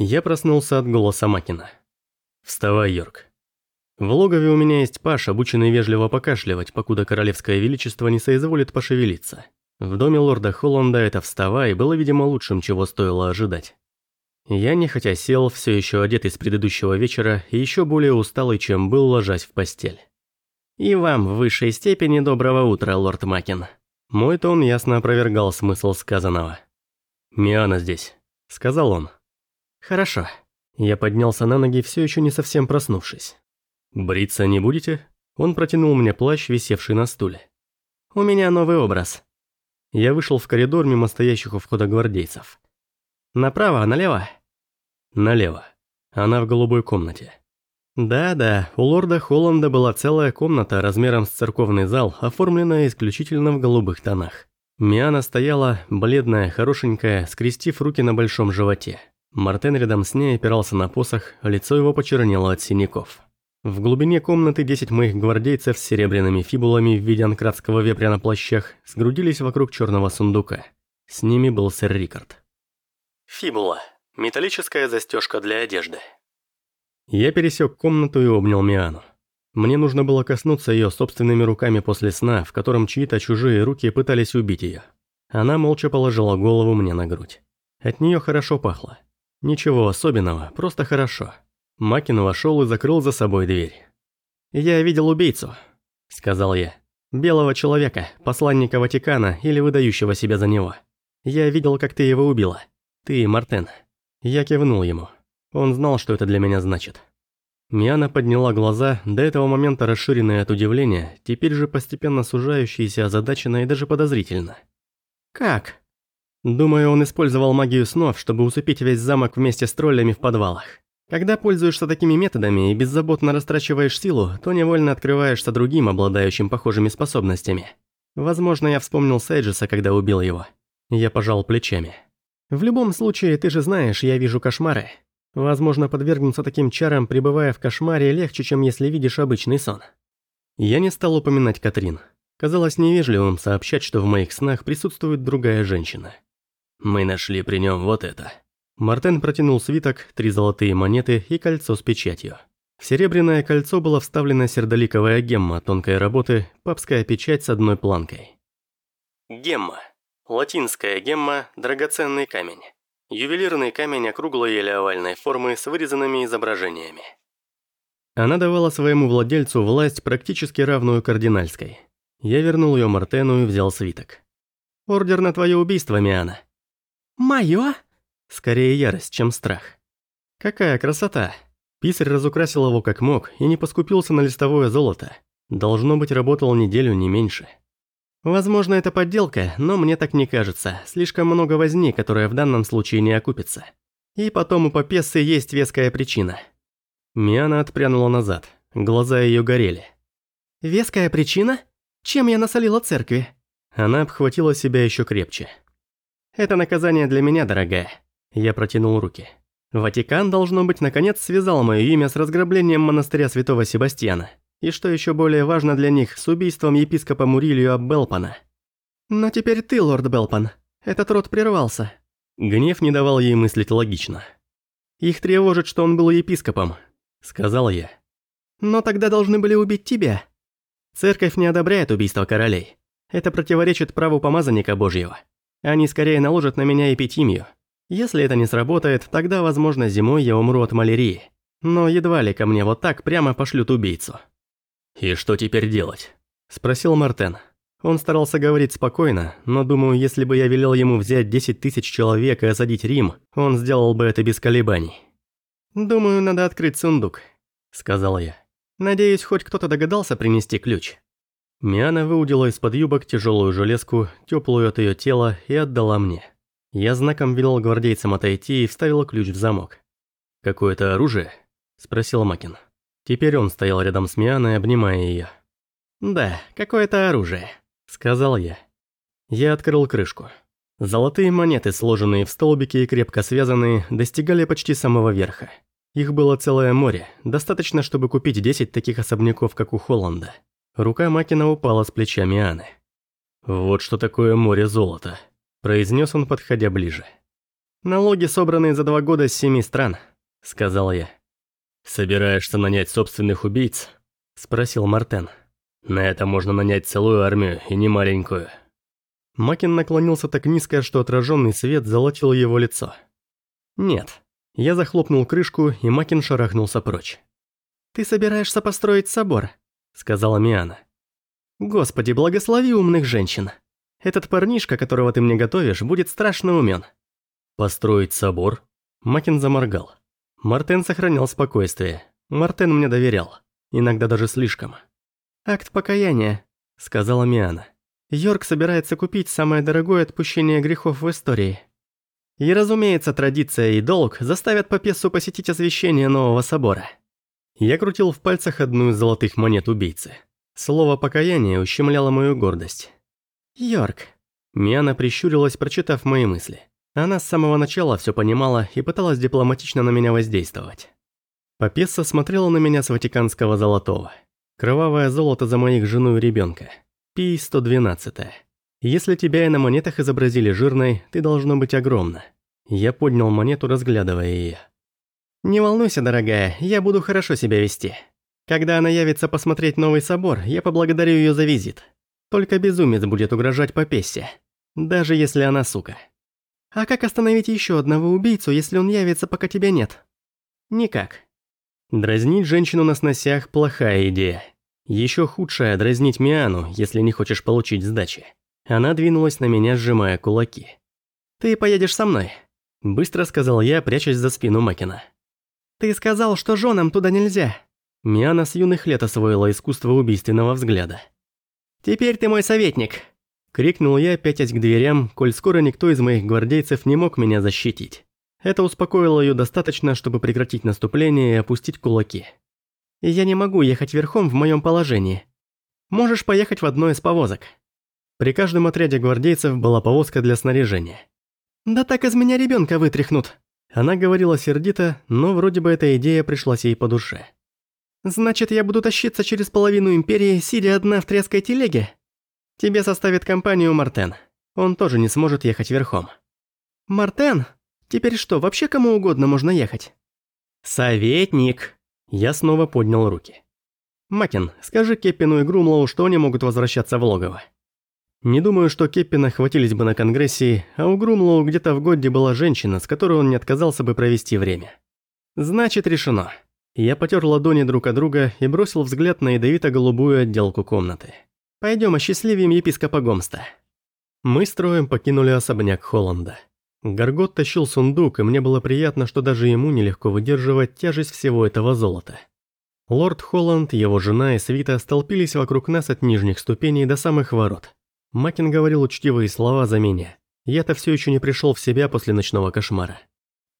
Я проснулся от голоса Макина. «Вставай, Йорк». В логове у меня есть паш, обученный вежливо покашливать, покуда королевское величество не соизволит пошевелиться. В доме лорда Холланда это «вставай» было, видимо, лучшим, чего стоило ожидать. Я нехотя сел, все еще одетый с предыдущего вечера, и еще более усталый, чем был, ложась в постель. «И вам в высшей степени доброго утра, лорд Макин». Мой тон ясно опровергал смысл сказанного. «Миана здесь», — сказал он. «Хорошо». Я поднялся на ноги, все еще не совсем проснувшись. «Бриться не будете?» Он протянул мне плащ, висевший на стуле. «У меня новый образ». Я вышел в коридор мимо стоящих у входа гвардейцев. «Направо, налево?» «Налево. Она в голубой комнате». Да-да, у лорда Холланда была целая комната размером с церковный зал, оформленная исключительно в голубых тонах. Миана стояла, бледная, хорошенькая, скрестив руки на большом животе. Мартен рядом с ней опирался на посох, лицо его почернело от синяков. В глубине комнаты десять моих гвардейцев с серебряными фибулами в виде анкратского вепря на плащах сгрудились вокруг черного сундука. С ними был сэр Рикард. Фибула. Металлическая застежка для одежды. Я пересек комнату и обнял Миану. Мне нужно было коснуться ее собственными руками после сна, в котором чьи-то чужие руки пытались убить ее. Она молча положила голову мне на грудь. От нее хорошо пахло. Ничего особенного, просто хорошо. Макин вошел и закрыл за собой дверь. «Я видел убийцу», — сказал я. «Белого человека, посланника Ватикана или выдающего себя за него. Я видел, как ты его убила. Ты, Мартен». Я кивнул ему. Он знал, что это для меня значит. Миана подняла глаза, до этого момента расширенные от удивления, теперь же постепенно сужающиеся, озадаченно и даже подозрительно. «Как?» Думаю, он использовал магию снов, чтобы усыпить весь замок вместе с троллями в подвалах. Когда пользуешься такими методами и беззаботно растрачиваешь силу, то невольно открываешься другим, обладающим похожими способностями. Возможно, я вспомнил Сейджиса, когда убил его. Я пожал плечами. В любом случае, ты же знаешь, я вижу кошмары. Возможно, подвергнуться таким чарам, пребывая в кошмаре, легче, чем если видишь обычный сон. Я не стал упоминать Катрин. Казалось невежливым сообщать, что в моих снах присутствует другая женщина. Мы нашли при нем вот это. Мартен протянул свиток, три золотые монеты и кольцо с печатью. В серебряное кольцо была вставлена сердоликовая гемма тонкой работы, папская печать с одной планкой. Гемма. Латинская гемма – драгоценный камень. Ювелирный камень округлой или овальной формы с вырезанными изображениями. Она давала своему владельцу власть, практически равную кардинальской. Я вернул ее Мартену и взял свиток. «Ордер на твое убийство, Миана». «Моё?» Скорее ярость, чем страх. «Какая красота!» Писарь разукрасил его как мог и не поскупился на листовое золото. Должно быть, работал неделю, не меньше. Возможно, это подделка, но мне так не кажется. Слишком много возни, которая в данном случае не окупится. И потом у Папессы есть веская причина. Миана отпрянула назад. Глаза ее горели. «Веская причина? Чем я насолила церкви?» Она обхватила себя еще крепче. «Это наказание для меня, дорогая». Я протянул руки. Ватикан, должно быть, наконец связал мое имя с разграблением монастыря святого Себастьяна. И что еще более важно для них, с убийством епископа Мурилио Белпана. «Но теперь ты, лорд Белпан. Этот род прервался». Гнев не давал ей мыслить логично. «Их тревожит, что он был епископом», — сказал я. «Но тогда должны были убить тебя». Церковь не одобряет убийство королей. Это противоречит праву помазанника Божьего. Они скорее наложат на меня эпитимию. Если это не сработает, тогда, возможно, зимой я умру от малярии. Но едва ли ко мне вот так прямо пошлют убийцу. «И что теперь делать?» – спросил Мартен. Он старался говорить спокойно, но думаю, если бы я велел ему взять 10 тысяч человек и осадить Рим, он сделал бы это без колебаний. «Думаю, надо открыть сундук», – сказал я. «Надеюсь, хоть кто-то догадался принести ключ». Миана выудила из-под юбок тяжелую железку, теплую от ее тела, и отдала мне. Я знаком велел гвардейцам отойти и вставила ключ в замок. «Какое-то оружие?» – спросил Макин. Теперь он стоял рядом с Мианой, обнимая ее. «Да, какое-то оружие», — сказал я. Я открыл крышку. Золотые монеты, сложенные в столбики и крепко связанные, достигали почти самого верха. Их было целое море, достаточно, чтобы купить 10 таких особняков, как у Холланда. Рука Макина упала с плеча Мианы. «Вот что такое море золота», – произнес он, подходя ближе. Налоги, собранные за два года с семи стран», — сказал я. «Собираешься нанять собственных убийц?» — спросил Мартен. «На это можно нанять целую армию, и не маленькую». Макин наклонился так низко, что отраженный свет золотил его лицо. «Нет». Я захлопнул крышку, и Макин шарахнулся прочь. «Ты собираешься построить собор?» — сказала Миана. «Господи, благослови умных женщин. Этот парнишка, которого ты мне готовишь, будет страшно умен». «Построить собор?» Макин заморгал. Мартен сохранял спокойствие. Мартен мне доверял. Иногда даже слишком. «Акт покаяния», — сказала Миана. «Йорк собирается купить самое дорогое отпущение грехов в истории». И, разумеется, традиция и долг заставят Папессу посетить освящение нового собора. Я крутил в пальцах одну из золотых монет убийцы. Слово «покаяние» ущемляло мою гордость. «Йорк». Миана прищурилась, прочитав мои мысли. Она с самого начала все понимала и пыталась дипломатично на меня воздействовать. Папесса смотрела на меня с ватиканского золотого. Кровавое золото за моих жену и ребенка. Пи-112. Если тебя и на монетах изобразили жирной, ты должно быть огромна. Я поднял монету, разглядывая ее. Не волнуйся, дорогая, я буду хорошо себя вести. Когда она явится посмотреть новый собор, я поблагодарю ее за визит. Только безумец будет угрожать Попессе. Даже если она сука. А как остановить еще одного убийцу, если он явится, пока тебя нет? Никак. Дразнить женщину на сносях – плохая идея. Еще худшая – дразнить Миану, если не хочешь получить сдачи. Она двинулась на меня, сжимая кулаки. «Ты поедешь со мной», – быстро сказал я, прячась за спину Макина. «Ты сказал, что женам туда нельзя». Миана с юных лет освоила искусство убийственного взгляда. «Теперь ты мой советник», – крикнул я, пятясь к дверям, коль скоро никто из моих гвардейцев не мог меня защитить. Это успокоило ее достаточно, чтобы прекратить наступление и опустить кулаки. «Я не могу ехать верхом в моем положении. Можешь поехать в одной из повозок». При каждом отряде гвардейцев была повозка для снаряжения. «Да так из меня ребенка вытряхнут!» Она говорила сердито, но вроде бы эта идея пришлась ей по душе. «Значит, я буду тащиться через половину Империи, сидя одна в тряской телеге? Тебе составит компанию Мартен. Он тоже не сможет ехать верхом». «Мартен? Теперь что, вообще кому угодно можно ехать?» «Советник!» Я снова поднял руки. «Макин, скажи Кеппину и Грумлоу, что они могут возвращаться в логово». Не думаю, что Кеппина хватились бы на Конгрессе, а у Грумлоу где-то в Годде была женщина, с которой он не отказался бы провести время. Значит, решено. Я потер ладони друг от друга и бросил взгляд на ядовито-голубую отделку комнаты. Пойдем осчастливим епископа Гомста. Мы строем покинули особняк Холланда. Гаргот тащил сундук, и мне было приятно, что даже ему нелегко выдерживать тяжесть всего этого золота. Лорд Холланд, его жена и свита столпились вокруг нас от нижних ступеней до самых ворот. Макин говорил учтивые слова за меня. Я-то все еще не пришел в себя после ночного кошмара.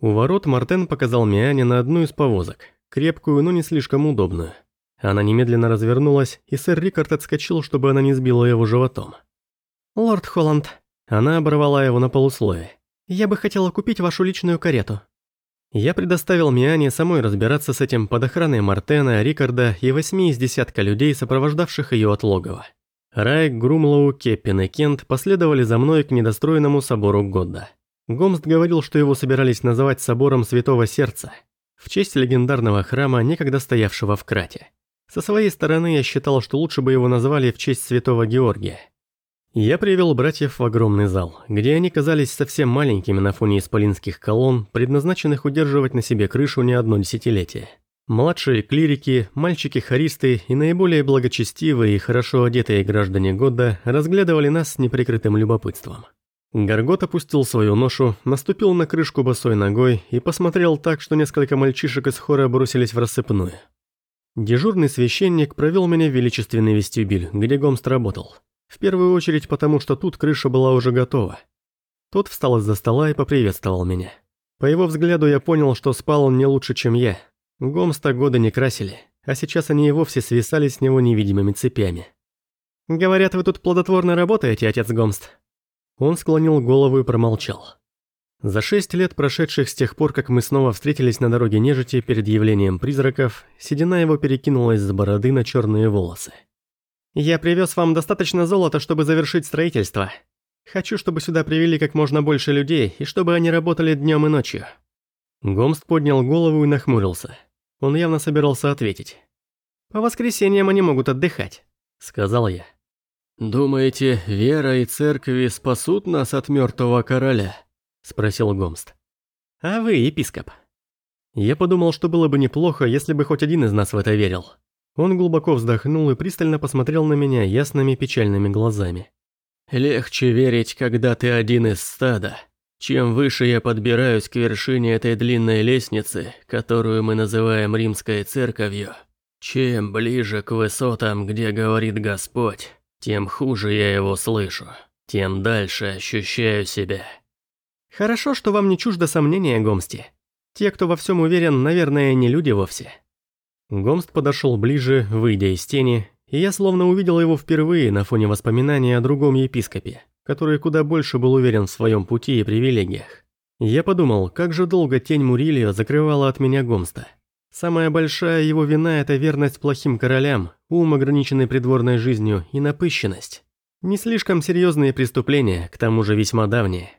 У ворот Мартен показал Миане на одну из повозок, крепкую, но не слишком удобную. Она немедленно развернулась, и сэр Рикард отскочил, чтобы она не сбила его животом. «Лорд Холланд», она оборвала его на полусловие. «Я бы хотела купить вашу личную карету». Я предоставил Миане самой разбираться с этим под охраной Мартена, Рикарда и восьми из десятка людей, сопровождавших ее от логова. Райк, Грумлоу, Кеппин и Кент последовали за мной к недостроенному собору Годда. Гомст говорил, что его собирались называть собором Святого Сердца, в честь легендарного храма, некогда стоявшего в Крате. Со своей стороны я считал, что лучше бы его назвали в честь Святого Георгия. Я привел братьев в огромный зал, где они казались совсем маленькими на фоне исполинских колонн, предназначенных удерживать на себе крышу не одно десятилетие. Младшие клирики, мальчики-хористы и наиболее благочестивые и хорошо одетые граждане года разглядывали нас с неприкрытым любопытством. Гаргот опустил свою ношу, наступил на крышку босой ногой и посмотрел так, что несколько мальчишек из хора бросились в рассыпную. Дежурный священник провел меня в величественный вестибюль, где Гомст работал. В первую очередь потому, что тут крыша была уже готова. Тот встал из-за стола и поприветствовал меня. По его взгляду я понял, что спал он не лучше, чем я, Гомста года не красили, а сейчас они и вовсе свисали с него невидимыми цепями. «Говорят, вы тут плодотворно работаете, отец Гомст?» Он склонил голову и промолчал. За шесть лет, прошедших с тех пор, как мы снова встретились на дороге нежити перед явлением призраков, седина его перекинулась с бороды на черные волосы. «Я привез вам достаточно золота, чтобы завершить строительство. Хочу, чтобы сюда привели как можно больше людей, и чтобы они работали днем и ночью». Гомст поднял голову и нахмурился. Он явно собирался ответить. «По воскресеньям они могут отдыхать», — сказал я. «Думаете, вера и церкви спасут нас от мертвого короля?» — спросил Гомст. «А вы, епископ?» Я подумал, что было бы неплохо, если бы хоть один из нас в это верил. Он глубоко вздохнул и пристально посмотрел на меня ясными печальными глазами. «Легче верить, когда ты один из стада. Чем выше я подбираюсь к вершине этой длинной лестницы, которую мы называем Римской Церковью, чем ближе к высотам, где говорит Господь, тем хуже я его слышу, тем дальше ощущаю себя». «Хорошо, что вам не чуждо сомнения, Гомсти. Те, кто во всем уверен, наверное, не люди вовсе». Гомст подошел ближе, выйдя из тени, и я словно увидел его впервые на фоне воспоминаний о другом епископе, который куда больше был уверен в своем пути и привилегиях. Я подумал, как же долго тень Мурилио закрывала от меня Гомста. Самая большая его вина – это верность плохим королям, ум, ограниченный придворной жизнью, и напыщенность. Не слишком серьезные преступления, к тому же весьма давние.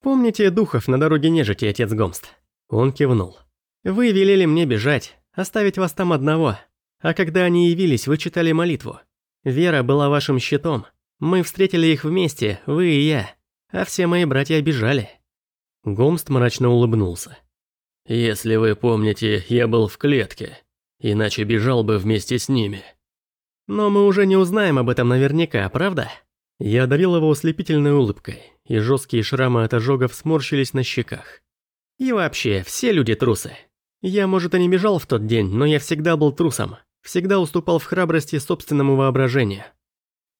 «Помните духов на дороге нежити, отец Гомст?» Он кивнул. «Вы велели мне бежать, оставить вас там одного. А когда они явились, вы читали молитву. Вера была вашим щитом. Мы встретили их вместе, вы и я. А все мои братья бежали». Гомст мрачно улыбнулся. «Если вы помните, я был в клетке, иначе бежал бы вместе с ними». «Но мы уже не узнаем об этом наверняка, правда?» Я одарил его ослепительной улыбкой, и жесткие шрамы от ожогов сморщились на щеках. «И вообще, все люди трусы. Я, может, и не бежал в тот день, но я всегда был трусом. Всегда уступал в храбрости собственному воображению.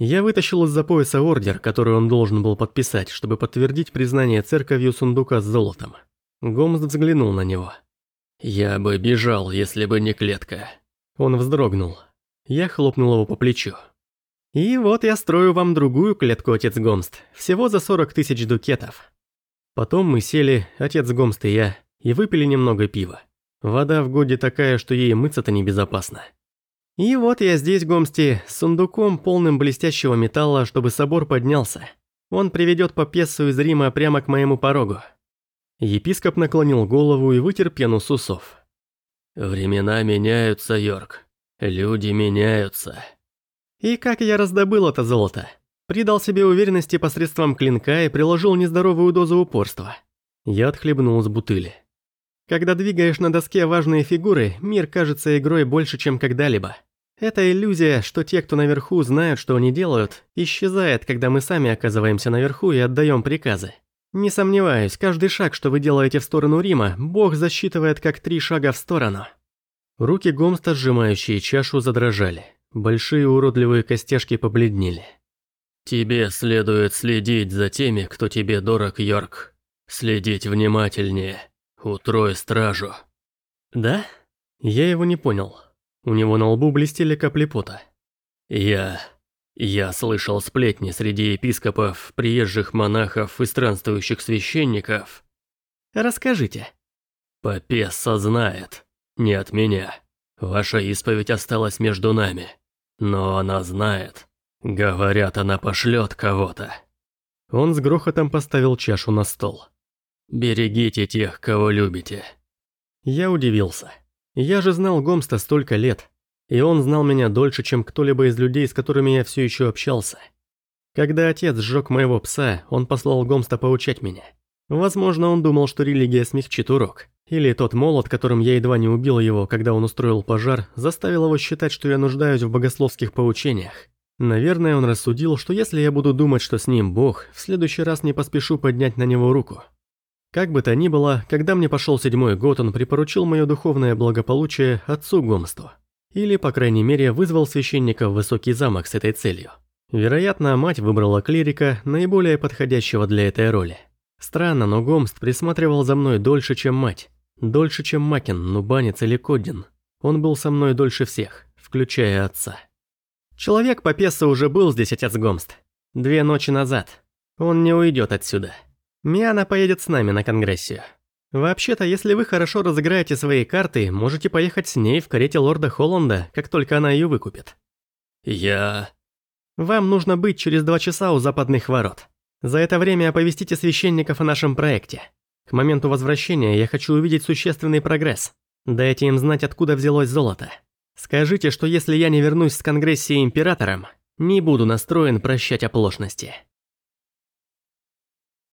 Я вытащил из-за пояса ордер, который он должен был подписать, чтобы подтвердить признание церковью сундука с золотом. Гомс взглянул на него. «Я бы бежал, если бы не клетка». Он вздрогнул. Я хлопнул его по плечу. «И вот я строю вам другую клетку, отец Гомст, всего за 40 тысяч дукетов». Потом мы сели, отец Гомст и я, и выпили немного пива. Вода в годе такая, что ей мыться-то небезопасно. И вот я здесь, Гомсти, с сундуком, полным блестящего металла, чтобы собор поднялся. Он приведет Папессу из Рима прямо к моему порогу. Епископ наклонил голову и вытер пену с усов. «Времена меняются, Йорк. Люди меняются». И как я раздобыл это золото? Придал себе уверенности посредством клинка и приложил нездоровую дозу упорства. Я отхлебнул с бутыли. Когда двигаешь на доске важные фигуры, мир кажется игрой больше, чем когда-либо. Эта иллюзия, что те, кто наверху, знают, что они делают, исчезает, когда мы сами оказываемся наверху и отдаем приказы. Не сомневаюсь, каждый шаг, что вы делаете в сторону Рима, Бог засчитывает как три шага в сторону. Руки Гомста, сжимающие чашу, задрожали. Большие уродливые костяшки побледнели. «Тебе следует следить за теми, кто тебе дорог, Йорк. Следить внимательнее». «Утрой стражу». «Да?» Я его не понял. У него на лбу блестели капли пота. «Я... я слышал сплетни среди епископов, приезжих монахов и странствующих священников». «Расскажите». «Попесса знает. Не от меня. Ваша исповедь осталась между нами. Но она знает. Говорят, она пошлет кого-то». Он с грохотом поставил чашу на стол. Берегите тех, кого любите. Я удивился. Я же знал Гомста столько лет. И он знал меня дольше, чем кто-либо из людей, с которыми я все еще общался. Когда отец сжег моего пса, он послал Гомста поучать меня. Возможно, он думал, что религия смягчит урок. Или тот молот, которым я едва не убил его, когда он устроил пожар, заставил его считать, что я нуждаюсь в богословских поучениях. Наверное, он рассудил, что если я буду думать, что с ним Бог, в следующий раз не поспешу поднять на него руку. Как бы то ни было, когда мне пошел седьмой год, он припоручил мое духовное благополучие отцу Гомсту. Или, по крайней мере, вызвал священника в высокий замок с этой целью. Вероятно, мать выбрала клирика, наиболее подходящего для этой роли. Странно, но Гомст присматривал за мной дольше, чем мать. Дольше, чем Макин, Нубанец или Коддин. Он был со мной дольше всех, включая отца. Человек по Песо уже был здесь, отец Гомст. Две ночи назад. Он не уйдет отсюда. Миана поедет с нами на конгрессию. Вообще-то, если вы хорошо разыграете свои карты, можете поехать с ней в карете лорда Холланда, как только она ее выкупит. Я... Вам нужно быть через два часа у западных ворот. За это время оповестите священников о нашем проекте. К моменту возвращения я хочу увидеть существенный прогресс. Дайте им знать, откуда взялось золото. Скажите, что если я не вернусь с Конгрессией Императором, не буду настроен прощать оплошности.